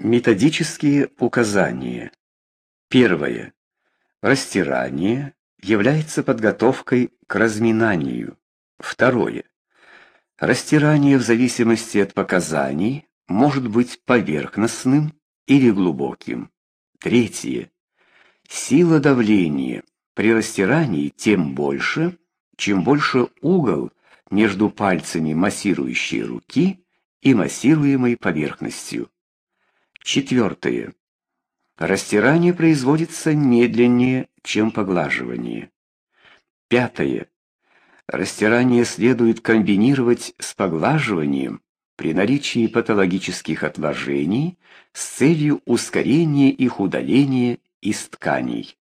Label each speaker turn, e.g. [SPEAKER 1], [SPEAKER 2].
[SPEAKER 1] Методические указания. Первое. Растирание является подготовкой к разминанию. Второе. Растирание в зависимости от показаний может быть поверхностным или глубоким. Третье. Сила давления при растирании тем больше, чем больше угол между пальцами массирующей руки и массируемой поверхностью. Четвертое. Растирание производится медленнее, чем поглаживание. Пятое. Растирание следует комбинировать с поглаживанием при наличии патологических отложений с целью ускорения их удаления из тканей.